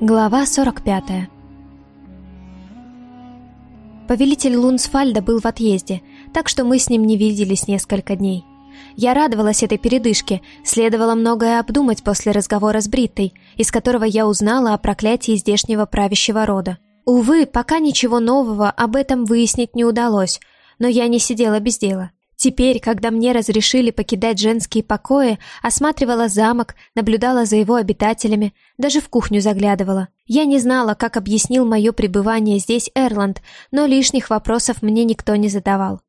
Глава 45 Повелитель Лунсфальда был в отъезде, так что мы с ним не виделись несколько дней. Я радовалась этой передышке, следовало многое обдумать после разговора с Бриттой, из которого я узнала о проклятии здешнего правящего рода. Увы, пока ничего нового об этом выяснить не удалось, но я не сидела без дела. Теперь, когда мне разрешили покидать женские покои, осматривала замок, наблюдала за его обитателями, даже в кухню заглядывала. Я не знала, как объяснил мое пребывание здесь Эрланд, но лишних вопросов мне никто не задавал.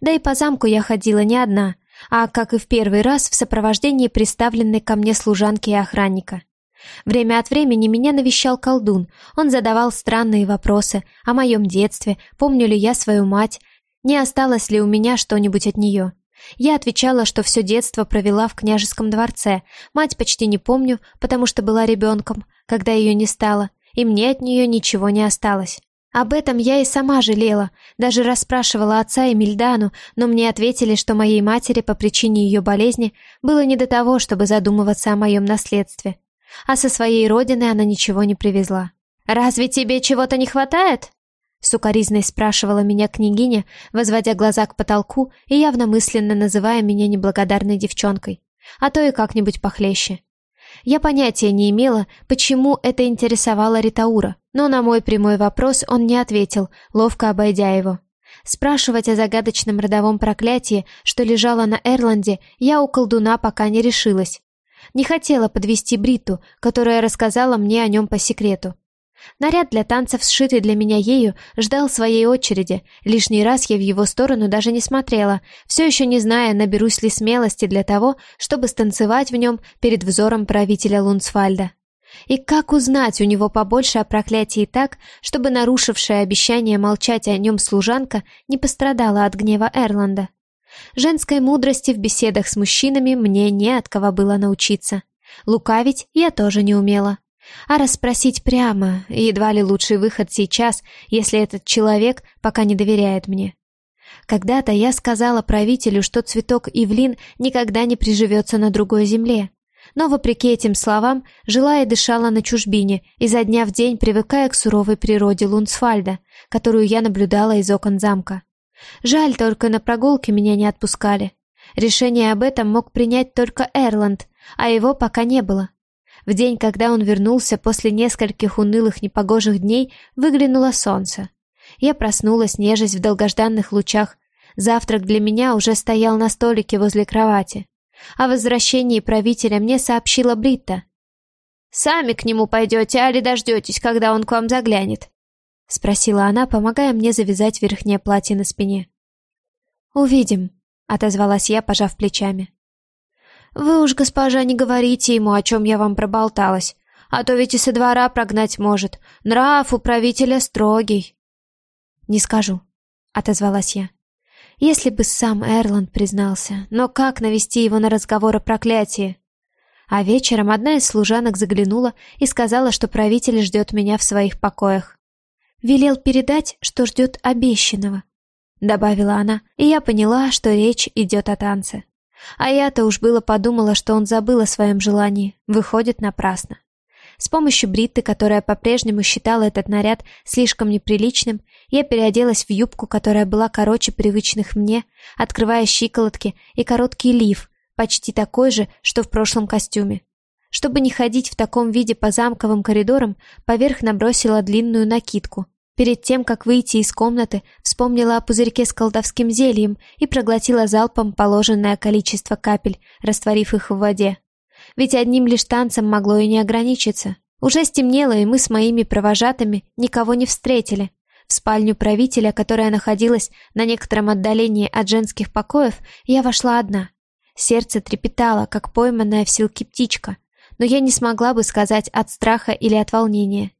Да и по замку я ходила не одна, а, как и в первый раз, в сопровождении представленной ко мне служанки и охранника. Время от времени меня навещал колдун. Он задавал странные вопросы о моем детстве, помню ли я свою мать, не осталось ли у меня что-нибудь от нее. Я отвечала, что все детство провела в княжеском дворце, мать почти не помню, потому что была ребенком, когда ее не стало, и мне от нее ничего не осталось. Об этом я и сама жалела, даже расспрашивала отца и Мильдану, но мне ответили, что моей матери по причине ее болезни было не до того, чтобы задумываться о моем наследстве. А со своей родины она ничего не привезла. «Разве тебе чего-то не хватает?» Сукаризной спрашивала меня княгиня, возводя глаза к потолку и явно мысленно называя меня неблагодарной девчонкой, а то и как-нибудь похлеще. Я понятия не имела, почему это интересовало Ритаура, но на мой прямой вопрос он не ответил, ловко обойдя его. Спрашивать о загадочном родовом проклятии, что лежало на Эрланде, я у колдуна пока не решилась. Не хотела подвести Бриту, которая рассказала мне о нем по секрету. Наряд для танцев, сшитый для меня ею, ждал своей очереди. Лишний раз я в его сторону даже не смотрела, все еще не зная, наберусь ли смелости для того, чтобы станцевать в нем перед взором правителя Лунсфальда. И как узнать у него побольше о проклятии так, чтобы нарушившая обещание молчать о нем служанка не пострадала от гнева Эрланда? Женской мудрости в беседах с мужчинами мне не от кого было научиться. Лукавить я тоже не умела. А расспросить прямо, едва ли лучший выход сейчас, если этот человек пока не доверяет мне. Когда-то я сказала правителю, что цветок Ивлин никогда не приживется на другой земле. Но, вопреки этим словам, жила и дышала на чужбине, изо дня в день привыкая к суровой природе Лунсфальда, которую я наблюдала из окон замка. Жаль, только на прогулке меня не отпускали. Решение об этом мог принять только Эрланд, а его пока не было. В день, когда он вернулся после нескольких унылых непогожих дней, выглянуло солнце. Я проснулась, нежесть в долгожданных лучах. Завтрак для меня уже стоял на столике возле кровати. О возвращении правителя мне сообщила Бритта. «Сами к нему пойдете, али дождетесь, когда он к вам заглянет?» — спросила она, помогая мне завязать верхнее платье на спине. «Увидим», — отозвалась я, пожав плечами. «Вы уж, госпожа, не говорите ему, о чем я вам проболталась, а то ведь и со двора прогнать может. Нрав у правителя строгий». «Не скажу», — отозвалась я. «Если бы сам Эрланд признался, но как навести его на разговор о проклятии?» А вечером одна из служанок заглянула и сказала, что правитель ждет меня в своих покоях. «Велел передать, что ждет обещанного», — добавила она, и я поняла, что речь идет о танце. А я-то уж было подумала, что он забыл о своем желании. Выходит, напрасно. С помощью Бритты, которая по-прежнему считала этот наряд слишком неприличным, я переоделась в юбку, которая была короче привычных мне, открывая щиколотки и короткий лиф, почти такой же, что в прошлом костюме. Чтобы не ходить в таком виде по замковым коридорам, поверх набросила длинную накидку, Перед тем, как выйти из комнаты, вспомнила о пузырьке с колдовским зельем и проглотила залпом положенное количество капель, растворив их в воде. Ведь одним лишь танцем могло и не ограничиться. Уже стемнело, и мы с моими провожатыми никого не встретили. В спальню правителя, которая находилась на некотором отдалении от женских покоев, я вошла одна. Сердце трепетало, как пойманная в силке птичка, но я не смогла бы сказать от страха или от волнения.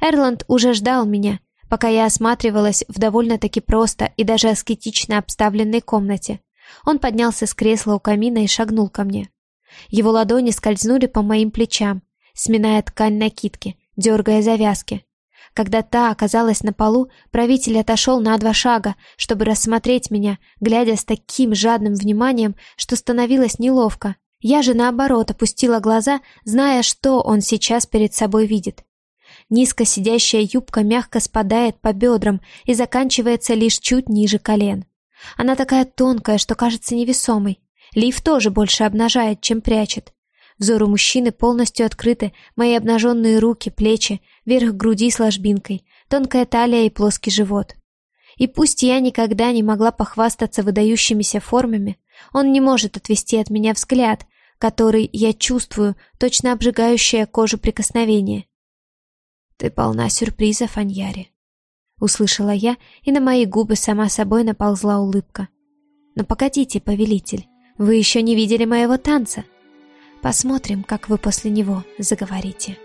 Эрланд уже ждал меня, пока я осматривалась в довольно-таки просто и даже аскетично обставленной комнате. Он поднялся с кресла у камина и шагнул ко мне. Его ладони скользнули по моим плечам, сминая ткань накидки, дергая завязки. Когда та оказалась на полу, правитель отошел на два шага, чтобы рассмотреть меня, глядя с таким жадным вниманием, что становилось неловко. Я же, наоборот, опустила глаза, зная, что он сейчас перед собой видит. Низко сидящая юбка мягко спадает по бедрам и заканчивается лишь чуть ниже колен. Она такая тонкая, что кажется невесомой. Лиф тоже больше обнажает, чем прячет. Взору мужчины полностью открыты мои обнаженные руки, плечи, верх груди с ложбинкой, тонкая талия и плоский живот. И пусть я никогда не могла похвастаться выдающимися формами, он не может отвести от меня взгляд, который я чувствую, точно обжигающее кожу прикосновение. «Ты полна сюрпризов, Аньяри», — услышала я, и на мои губы сама собой наползла улыбка. «Но погодите, повелитель, вы еще не видели моего танца. Посмотрим, как вы после него заговорите».